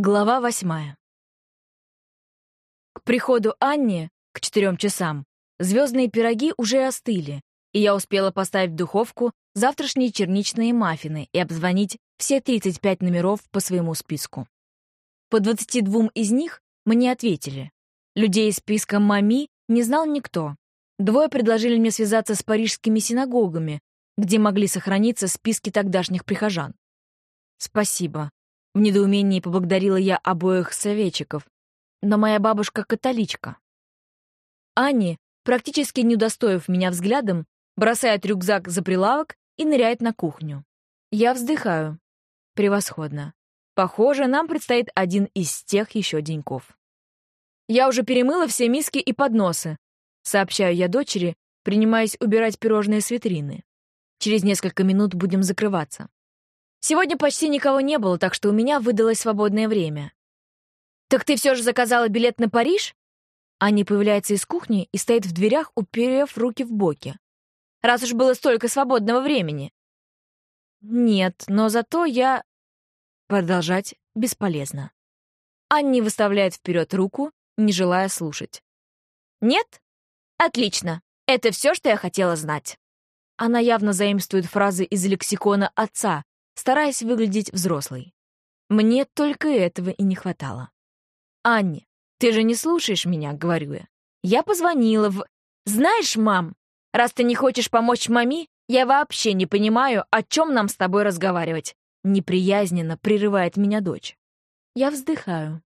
Глава восьмая. К приходу Анни, к четырем часам, звездные пироги уже остыли, и я успела поставить в духовку завтрашние черничные маффины и обзвонить все 35 номеров по своему списку. По 22 из них мне ответили. Людей из списка «Мами» не знал никто. Двое предложили мне связаться с парижскими синагогами, где могли сохраниться списки тогдашних прихожан. Спасибо. В недоумении поблагодарила я обоих советчиков. Но моя бабушка католичка. Ани, практически не удостоив меня взглядом, бросает рюкзак за прилавок и ныряет на кухню. Я вздыхаю. Превосходно. Похоже, нам предстоит один из тех еще деньков. Я уже перемыла все миски и подносы, сообщаю я дочери, принимаясь убирать пирожные с витрины. Через несколько минут будем закрываться. Сегодня почти никого не было, так что у меня выдалось свободное время. «Так ты все же заказала билет на Париж?» Аня появляется из кухни и стоит в дверях, уперев руки в боки. «Раз уж было столько свободного времени». «Нет, но зато я...» Продолжать бесполезно. Анни выставляет вперед руку, не желая слушать. «Нет? Отлично. Это все, что я хотела знать». Она явно заимствует фразы из лексикона отца, стараясь выглядеть взрослой. Мне только этого и не хватало. «Анни, ты же не слушаешь меня», — говорю я. Я позвонила в... «Знаешь, мам, раз ты не хочешь помочь маме, я вообще не понимаю, о чем нам с тобой разговаривать». Неприязненно прерывает меня дочь. Я вздыхаю.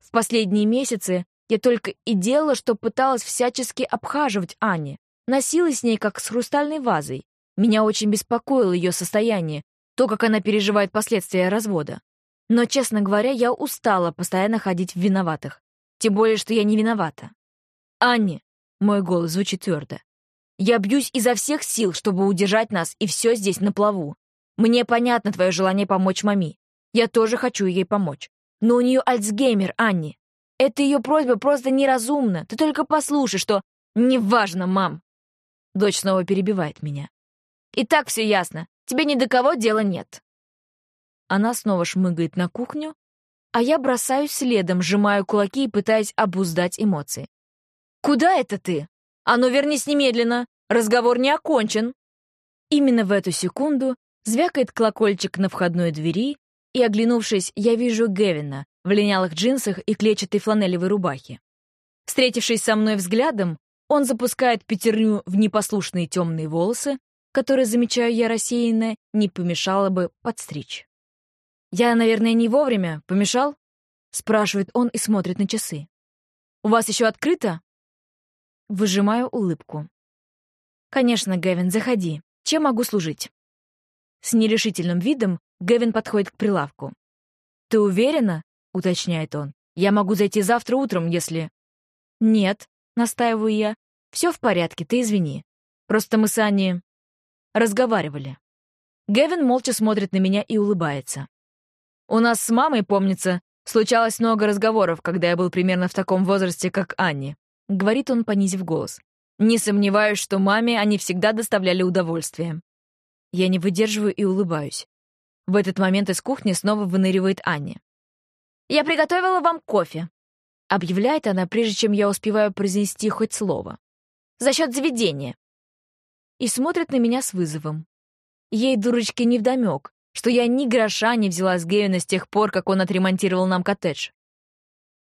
В последние месяцы я только и делала, что пыталась всячески обхаживать Ани, носилась с ней, как с хрустальной вазой. Меня очень беспокоило ее состояние, то, как она переживает последствия развода. Но, честно говоря, я устала постоянно ходить в виноватых. Тем более, что я не виновата. «Анни», — мой голос звучит твердо, «я бьюсь изо всех сил, чтобы удержать нас, и все здесь на плаву. Мне понятно твое желание помочь маме. Я тоже хочу ей помочь. Но у нее Альцгеймер, Анни. Это ее просьба просто неразумна. Ты только послушай, что... Неважно, мам. Дочь снова перебивает меня. И так все ясно. Тебе ни до кого дела нет». Она снова шмыгает на кухню, а я бросаюсь следом, сжимаю кулаки и пытаясь обуздать эмоции. «Куда это ты? А ну вернись немедленно! Разговор не окончен!» Именно в эту секунду звякает колокольчик на входной двери, и, оглянувшись, я вижу Гевина в линялых джинсах и клетчатой фланелевой рубахе. Встретившись со мной взглядом, он запускает пятерню в непослушные темные волосы, который, замечаю я рассеянно, не помешало бы подстричь. «Я, наверное, не вовремя. Помешал?» — спрашивает он и смотрит на часы. «У вас еще открыто?» Выжимаю улыбку. «Конечно, Гэвин, заходи. Чем могу служить?» С нерешительным видом Гэвин подходит к прилавку. «Ты уверена?» — уточняет он. «Я могу зайти завтра утром, если...» «Нет», — настаиваю я. «Все в порядке, ты извини. Просто мы с Аней разговаривали. Гевин молча смотрит на меня и улыбается. У нас с мамой, помнится, случалось много разговоров, когда я был примерно в таком возрасте, как Анни. Говорит он, понизив голос. Не сомневаюсь, что маме они всегда доставляли удовольствие. Я не выдерживаю и улыбаюсь. В этот момент из кухни снова выныривает Анни. «Я приготовила вам кофе», — объявляет она, прежде чем я успеваю произнести хоть слово. «За счет заведения и смотрит на меня с вызовом. Ей, дурочке, невдомёк, что я ни гроша не взяла с Гевина с тех пор, как он отремонтировал нам коттедж.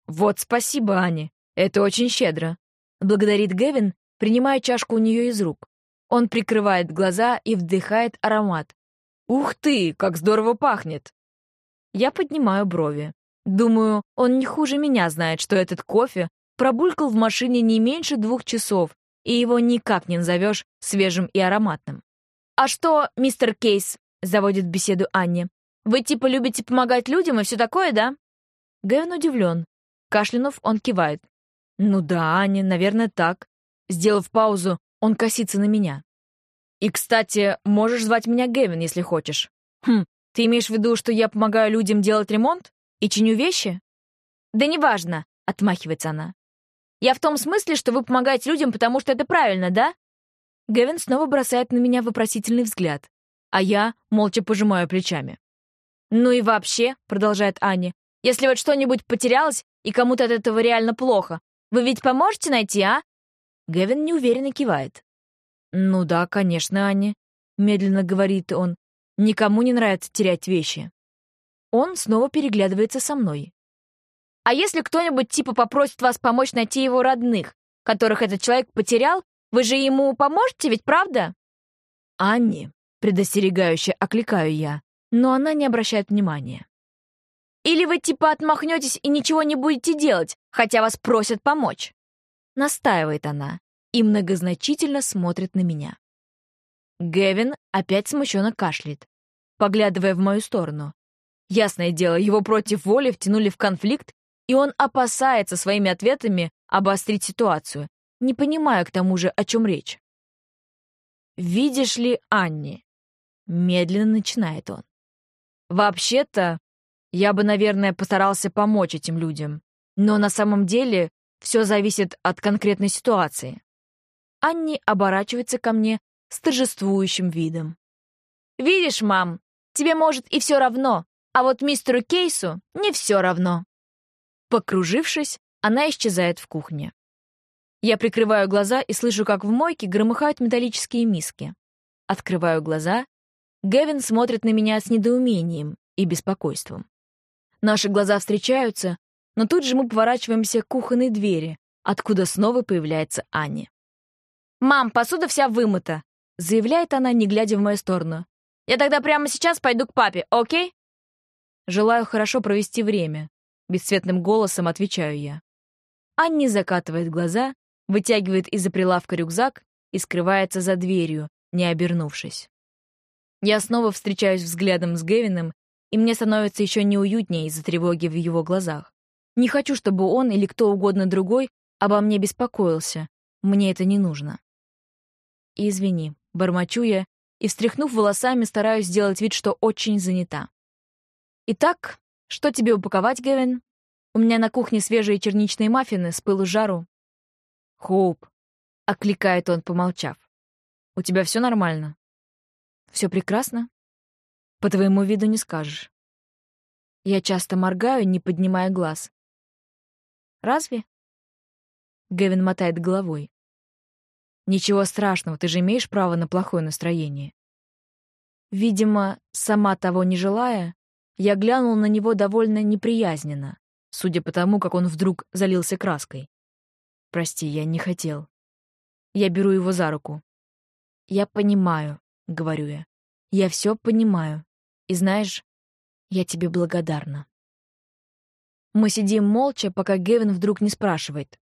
«Вот спасибо, Ани, это очень щедро», — благодарит Гевин, принимая чашку у нее из рук. Он прикрывает глаза и вдыхает аромат. «Ух ты, как здорово пахнет!» Я поднимаю брови. Думаю, он не хуже меня знает, что этот кофе пробулькал в машине не меньше двух часов и его никак не назовешь свежим и ароматным. «А что, мистер Кейс?» — заводит беседу Анни. «Вы типа любите помогать людям и все такое, да?» Гэвин удивлен. Кашлянув, он кивает. «Ну да, Аня, наверное, так». Сделав паузу, он косится на меня. «И, кстати, можешь звать меня Гэвин, если хочешь». «Хм, ты имеешь в виду, что я помогаю людям делать ремонт? И чиню вещи?» «Да неважно», — отмахивается она. Я в том смысле, что вы помогаете людям, потому что это правильно, да?» Гевин снова бросает на меня вопросительный взгляд, а я молча пожимаю плечами. «Ну и вообще», — продолжает Аня, Если вот что-нибудь потерялось, и кому-то от этого реально плохо, вы ведь поможете найти, а?» Гевин неуверенно кивает. «Ну да, конечно, Анни», — медленно говорит он. «Никому не нравится терять вещи». Он снова переглядывается со мной. «А если кто-нибудь типа попросит вас помочь найти его родных, которых этот человек потерял, вы же ему поможете, ведь правда?» «Анни», — предостерегающе окликаю я, но она не обращает внимания. «Или вы типа отмахнетесь и ничего не будете делать, хотя вас просят помочь?» Настаивает она и многозначительно смотрит на меня. Гевин опять смущенно кашляет, поглядывая в мою сторону. Ясное дело, его против воли втянули в конфликт, и он опасается своими ответами обострить ситуацию, не понимая к тому же, о чем речь. «Видишь ли, Анни?» — медленно начинает он. «Вообще-то, я бы, наверное, постарался помочь этим людям, но на самом деле все зависит от конкретной ситуации». Анни оборачивается ко мне с торжествующим видом. «Видишь, мам, тебе, может, и все равно, а вот мистеру Кейсу не все равно». Покружившись, она исчезает в кухне. Я прикрываю глаза и слышу, как в мойке громыхают металлические миски. Открываю глаза. Гевин смотрит на меня с недоумением и беспокойством. Наши глаза встречаются, но тут же мы поворачиваемся к кухонной двери, откуда снова появляется Аня. «Мам, посуда вся вымыта», — заявляет она, не глядя в мою сторону. «Я тогда прямо сейчас пойду к папе, окей?» «Желаю хорошо провести время», — бесцветным голосом отвечаю я. Анни закатывает глаза вытягивает из-за прилавка рюкзак и скрывается за дверью, не обернувшись. Я снова встречаюсь взглядом с Гевином, и мне становится еще неуютнее из-за тревоги в его глазах. Не хочу, чтобы он или кто угодно другой обо мне беспокоился. Мне это не нужно. извини, бормочу я, и, встряхнув волосами, стараюсь сделать вид, что очень занята. Итак, что тебе упаковать, Гевин? У меня на кухне свежие черничные маффины с пылу жару. «Хоуп», — окликает он, помолчав. «У тебя все нормально?» «Все прекрасно?» «По твоему виду не скажешь». Я часто моргаю, не поднимая глаз. «Разве?» Гевин мотает головой. «Ничего страшного, ты же имеешь право на плохое настроение». Видимо, сама того не желая, я глянул на него довольно неприязненно, судя по тому, как он вдруг залился краской. Прости, я не хотел. Я беру его за руку. Я понимаю, говорю я. Я все понимаю. И знаешь, я тебе благодарна. Мы сидим молча, пока Гевин вдруг не спрашивает.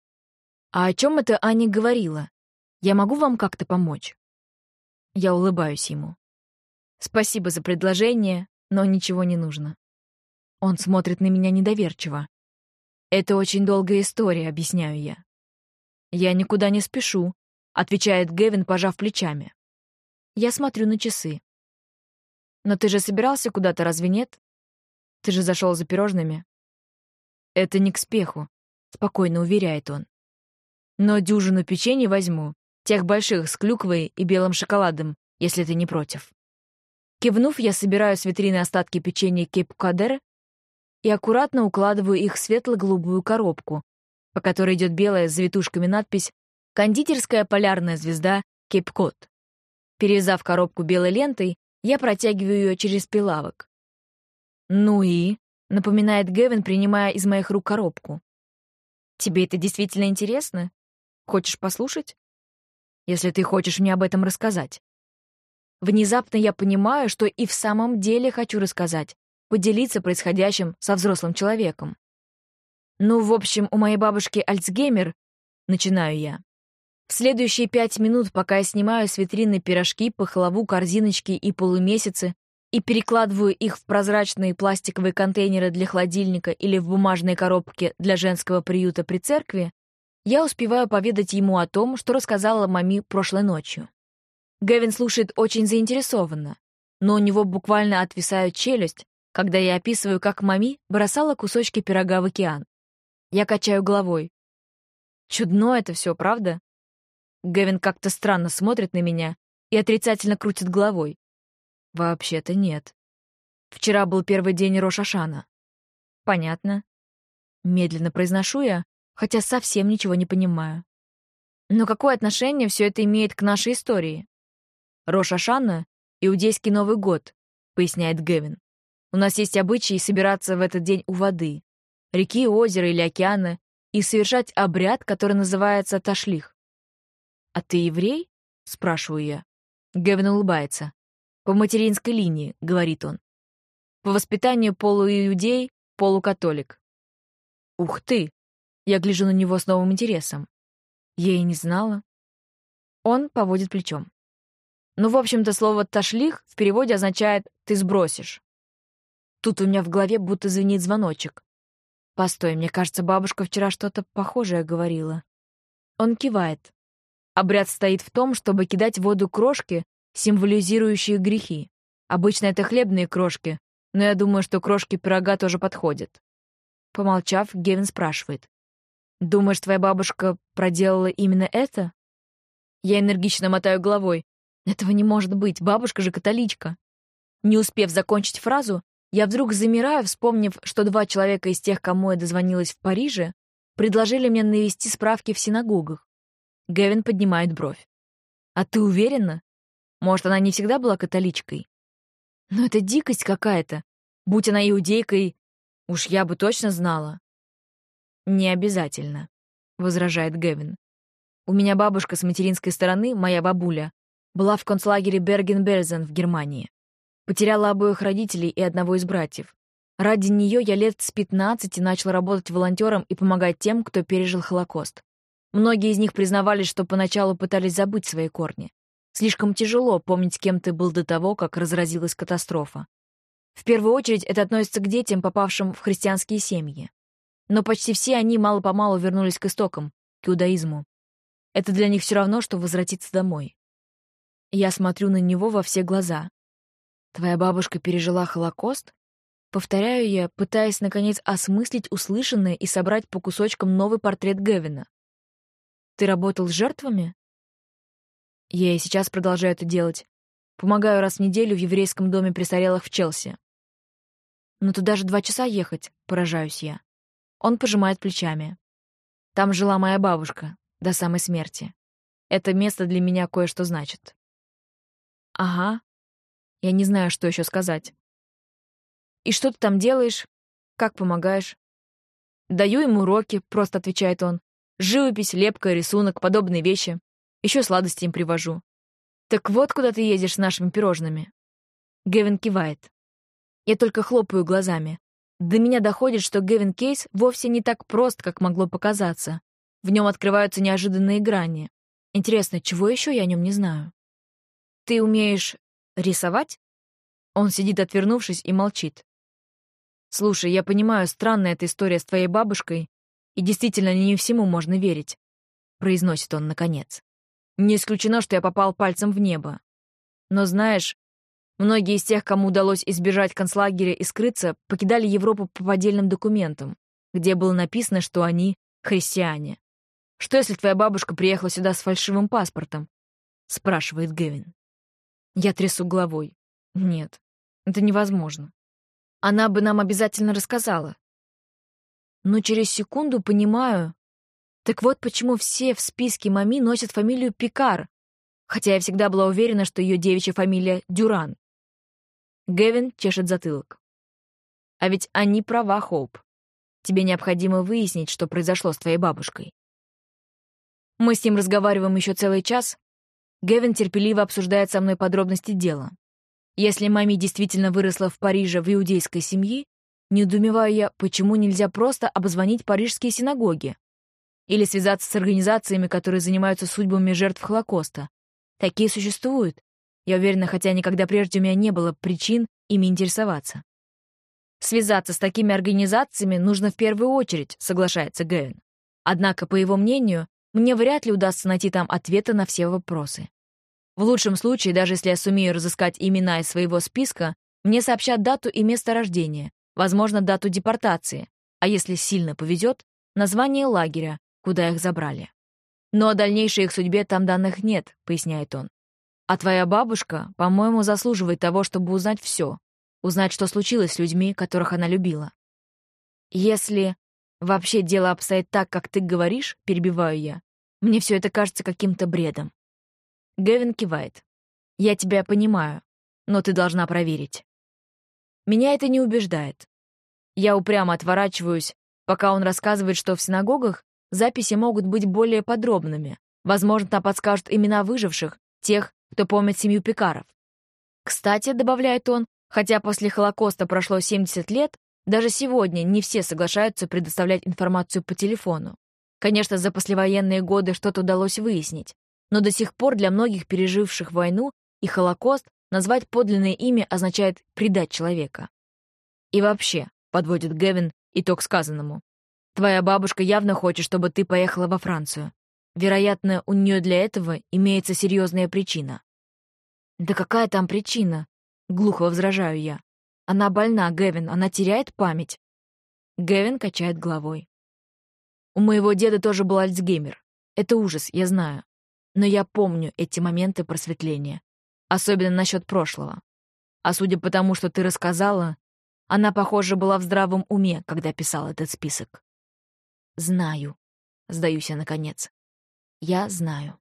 «А о чем это Аня говорила? Я могу вам как-то помочь?» Я улыбаюсь ему. «Спасибо за предложение, но ничего не нужно». Он смотрит на меня недоверчиво. «Это очень долгая история», — объясняю я. «Я никуда не спешу», — отвечает Гевин, пожав плечами. Я смотрю на часы. «Но ты же собирался куда-то, разве нет? Ты же зашел за пирожными?» «Это не к спеху», — спокойно уверяет он. «Но дюжину печенье возьму, тех больших с клюквой и белым шоколадом, если ты не против». Кивнув, я собираю с витрины остатки печенья Кейп Кадер и аккуратно укладываю их в светло-голубую коробку, по которой идет белая с завитушками надпись «Кондитерская полярная звезда Кейп-Кот». Перевязав коробку белой лентой, я протягиваю ее через прилавок. «Ну и?» — напоминает Гевин, принимая из моих рук коробку. «Тебе это действительно интересно? Хочешь послушать? Если ты хочешь мне об этом рассказать». Внезапно я понимаю, что и в самом деле хочу рассказать, поделиться происходящим со взрослым человеком. «Ну, в общем, у моей бабушки Альцгеймер», — начинаю я. В следующие пять минут, пока я снимаю с витрины пирожки, пахлаву, корзиночки и полумесяцы и перекладываю их в прозрачные пластиковые контейнеры для холодильника или в бумажные коробки для женского приюта при церкви, я успеваю поведать ему о том, что рассказала маме прошлой ночью. Гэвин слушает очень заинтересованно, но у него буквально отвисает челюсть, когда я описываю, как мами бросала кусочки пирога в океан. Я качаю головой. Чудно это все, правда? Гевин как-то странно смотрит на меня и отрицательно крутит головой. Вообще-то нет. Вчера был первый день Рошашана. Понятно. Медленно произношу я, хотя совсем ничего не понимаю. Но какое отношение все это имеет к нашей истории? Рош Ашана — иудейский Новый год, поясняет Гевин. У нас есть обычаи собираться в этот день у воды, реки, озера или океана, и совершать обряд, который называется ташлих. «А ты еврей?» — спрашиваю я. Гевин улыбается. «По материнской линии», — говорит он. «По воспитанию полуиудей, полукатолик». «Ух ты!» Я гляжу на него с новым интересом. Я и не знала. Он поводит плечом. Ну, в общем-то, слово «ташлих» в переводе означает «ты сбросишь». Тут у меня в голове будто звенит звоночек. Постой, мне кажется, бабушка вчера что-то похожее говорила. Он кивает. Обряд стоит в том, чтобы кидать в воду крошки, символизирующие грехи. Обычно это хлебные крошки, но я думаю, что крошки пирога тоже подходят. Помолчав, Гевин спрашивает. «Думаешь, твоя бабушка проделала именно это?» Я энергично мотаю головой. Этого не может быть, бабушка же католичка. Не успев закончить фразу, я вдруг замираю, вспомнив, что два человека из тех, кому я дозвонилась в Париже, предложили мне навести справки в синагогах. Гевин поднимает бровь. «А ты уверена? Может, она не всегда была католичкой? Но это дикость какая-то. Будь она иудейкой, уж я бы точно знала». «Не обязательно», — возражает Гевин. «У меня бабушка с материнской стороны, моя бабуля, была в концлагере Берген-Бельзен в Германии. Потеряла обоих родителей и одного из братьев. Ради нее я лет с 15 начал работать волонтером и помогать тем, кто пережил Холокост. Многие из них признавались, что поначалу пытались забыть свои корни. Слишком тяжело помнить, кем ты был до того, как разразилась катастрофа. В первую очередь это относится к детям, попавшим в христианские семьи. Но почти все они мало-помалу вернулись к истокам, к иудаизму. Это для них все равно, что возвратиться домой. Я смотрю на него во все глаза. «Твоя бабушка пережила Холокост?» Повторяю я, пытаясь, наконец, осмыслить услышанное и собрать по кусочкам новый портрет Гевина. Ты работал с жертвами? Я и сейчас продолжаю это делать. Помогаю раз в неделю в еврейском доме престарелых в Челси. Но туда же два часа ехать, поражаюсь я. Он пожимает плечами. Там жила моя бабушка, до самой смерти. Это место для меня кое-что значит. Ага. Я не знаю, что еще сказать. И что ты там делаешь? Как помогаешь? Даю ему уроки, просто отвечает он. Живопись, лепка, рисунок, подобные вещи. Еще сладости им привожу. Так вот, куда ты едешь с нашими пирожными. Гевин кивает. Я только хлопаю глазами. До меня доходит, что Гевин Кейс вовсе не так прост, как могло показаться. В нем открываются неожиданные грани. Интересно, чего еще я о нем не знаю? Ты умеешь рисовать? Он сидит, отвернувшись, и молчит. Слушай, я понимаю, странная эта история с твоей бабушкой, и действительно, не всему можно верить, произносит он наконец. Не исключено, что я попал пальцем в небо. Но знаешь, многие из тех, кому удалось избежать концлагеря и скрыться, покидали Европу по поддельным документам, где было написано, что они христиане. Что, если твоя бабушка приехала сюда с фальшивым паспортом? спрашивает Гевин. Я трясу головой. Нет, это невозможно. Она бы нам обязательно рассказала но через секунду понимаю. Так вот почему все в списке Мами носят фамилию Пикар, хотя я всегда была уверена, что ее девичья фамилия Дюран. Гевин чешет затылок. А ведь они права, Хоуп. Тебе необходимо выяснить, что произошло с твоей бабушкой. Мы с ним разговариваем еще целый час. Гевин терпеливо обсуждает со мной подробности дела. Если Мами действительно выросла в Париже в иудейской семье, Недоумеваю я, почему нельзя просто обзвонить парижские синагоги? Или связаться с организациями, которые занимаются судьбами жертв Холокоста. Такие существуют. Я уверена, хотя никогда прежде у меня не было причин ими интересоваться. Связаться с такими организациями нужно в первую очередь, соглашается Гэвин. Однако, по его мнению, мне вряд ли удастся найти там ответы на все вопросы. В лучшем случае, даже если я сумею разыскать имена из своего списка, мне сообщат дату и место рождения, возможно, дату депортации, а если сильно повезет, название лагеря, куда их забрали. Но о дальнейшей их судьбе там данных нет, поясняет он. А твоя бабушка, по-моему, заслуживает того, чтобы узнать все, узнать, что случилось с людьми, которых она любила. Если вообще дело обстоит так, как ты говоришь, перебиваю я, мне все это кажется каким-то бредом. Гевин кивает. Я тебя понимаю, но ты должна проверить. Меня это не убеждает. Я упрямо отворачиваюсь, пока он рассказывает, что в синагогах записи могут быть более подробными. Возможно, там подскажут имена выживших, тех, кто помнит семью Пикаров. Кстати, добавляет он, хотя после Холокоста прошло 70 лет, даже сегодня не все соглашаются предоставлять информацию по телефону. Конечно, за послевоенные годы что-то удалось выяснить, но до сих пор для многих переживших войну и Холокост назвать подлинное имя означает предать человека. И вообще, подводит Гевин итог сказанному, твоя бабушка явно хочет, чтобы ты поехала во Францию. Вероятно, у нее для этого имеется серьезная причина. Да какая там причина? Глухо возражаю я. Она больна, Гевин, она теряет память. Гевин качает головой. У моего деда тоже был Альцгеймер. Это ужас, я знаю. Но я помню эти моменты просветления. Особенно насчет прошлого. А судя по тому, что ты рассказала, она, похоже, была в здравом уме, когда писала этот список. Знаю. Сдаюсь я наконец. Я знаю.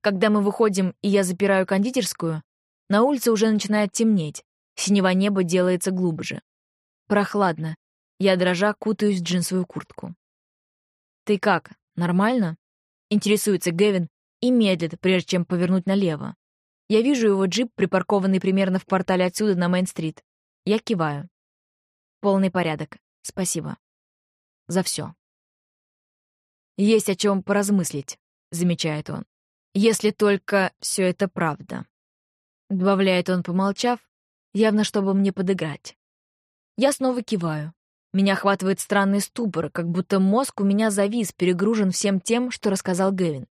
Когда мы выходим, и я запираю кондитерскую, на улице уже начинает темнеть, синего неба делается глубже. Прохладно. Я дрожа кутаюсь в джинсовую куртку. «Ты как, нормально?» — интересуется Гевин и медлит, прежде чем повернуть налево. Я вижу его джип, припаркованный примерно в портале отсюда на Мейн-стрит. Я киваю. Полный порядок. Спасибо. За все. «Есть о чем поразмыслить», — замечает он. «Если только все это правда». Добавляет он, помолчав, явно чтобы мне подыграть. Я снова киваю. Меня охватывает странный ступор, как будто мозг у меня завис, перегружен всем тем, что рассказал Гэвин.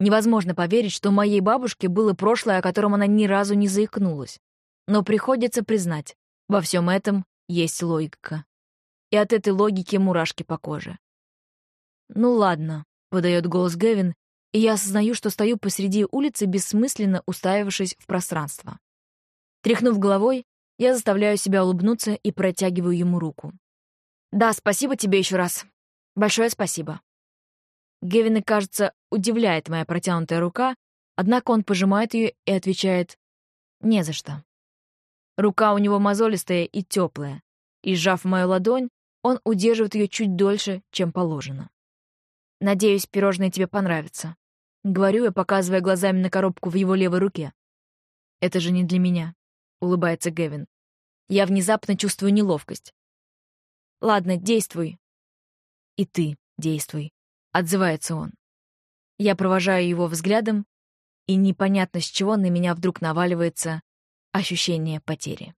Невозможно поверить, что моей бабушке было прошлое, о котором она ни разу не заикнулась. Но приходится признать, во всем этом есть логика. И от этой логики мурашки по коже. «Ну ладно», — выдает голос Гэвин, и я осознаю, что стою посреди улицы, бессмысленно уставившись в пространство. Тряхнув головой, я заставляю себя улыбнуться и протягиваю ему руку. «Да, спасибо тебе еще раз. Большое спасибо». Гевина, кажется, удивляет моя протянутая рука, однако он пожимает ее и отвечает «Не за что». Рука у него мозолистая и теплая, и, сжав мою ладонь, он удерживает ее чуть дольше, чем положено. Надеюсь, пирожные тебе понравятся. Говорю я, показывая глазами на коробку в его левой руке. Это же не для меня, улыбается Гевин. Я внезапно чувствую неловкость. Ладно, действуй. И ты действуй, отзывается он. Я провожаю его взглядом, и непонятно с чего на меня вдруг наваливается ощущение потери.